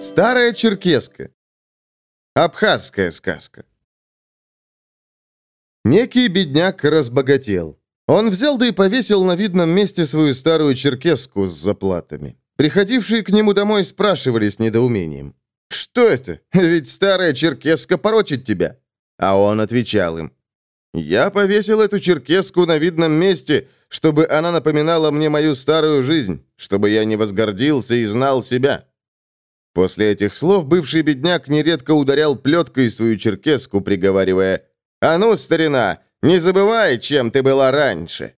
Старая черкеска. Абхазская сказка. Некий бедняк разбогател. Он взял да и повесил на видном месте свою старую черкеску с заплатами. Приходившие к нему домой спрашивали с недоумением. «Что это? Ведь старая черкеска порочит тебя». А он отвечал им. «Я повесил эту черкеску на видном месте, чтобы она напоминала мне мою старую жизнь, чтобы я не возгордился и знал себя». После этих слов бывший бедняк нередко ударял плеткой свою черкеску, приговаривая «А ну, старина, не забывай, чем ты была раньше!»